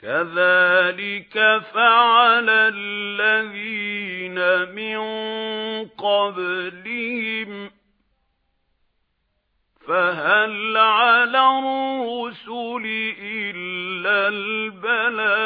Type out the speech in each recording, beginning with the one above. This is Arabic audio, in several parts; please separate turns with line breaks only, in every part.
كَذَلِكَ فَعَلَ الَّذِينَ مِن قَبْلِهِمْ فَهَلْ عَلَى الرُّسُلِ إِلَّا الْبَلَاغُ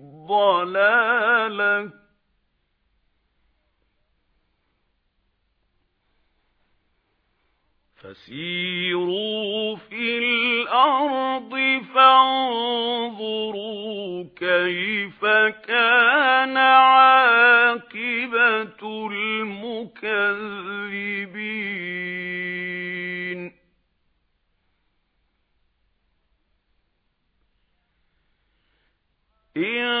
فَسِيرُوا فِي الْأَرْضِ فَانظُرُوا كَيْفَ كَانَ عَاقِبَةُ الْمُكَذِّبِينَ. إِن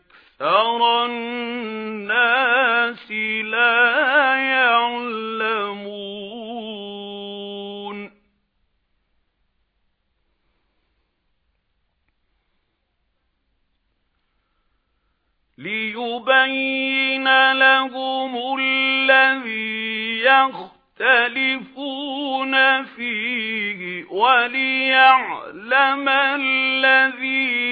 النَّاسِ لَا يَعْلَمُونَ. لِيُبَيِّنَ لَهُمُ الَّذِي يَخْتَلِفُونَ فِيهِ وَلِيَعْلَمَ الَّذِينَ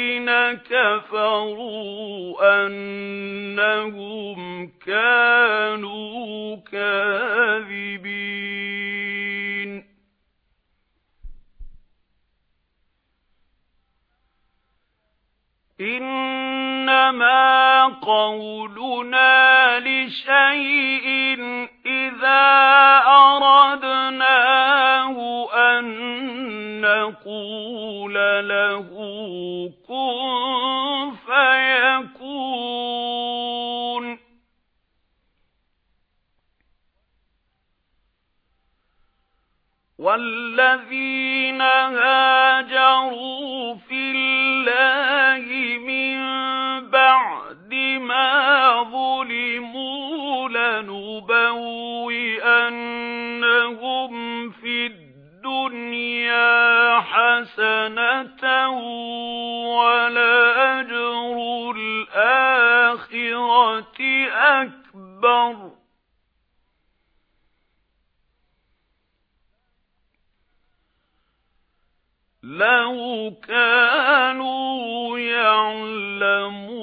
كَفَرُوا أَنَّهُمْ كَانُوا كَاذِبِينَ. إِنَّمَا قَوْلُنَا لِشَيْءٍ وَالَّذِينَ هَاجَرُوا فِي اللَّهِ مِن بَعْدِ مَا ظُلِمُوا لَنُبَوِّئَنَّهُمْ فِي الدُّنْيَا حَسَنَةً وَلَأَجْرُ الْآخِرَةِ أَكْبَرُ لَوْ كَانُوا يَعْلَمُونَ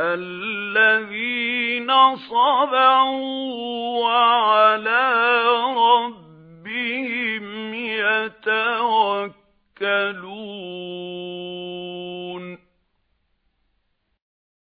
الَّذِينَ صَبَرُوا وَعَلَى رَبِّهِمْ يَتَوَكَّلُونَ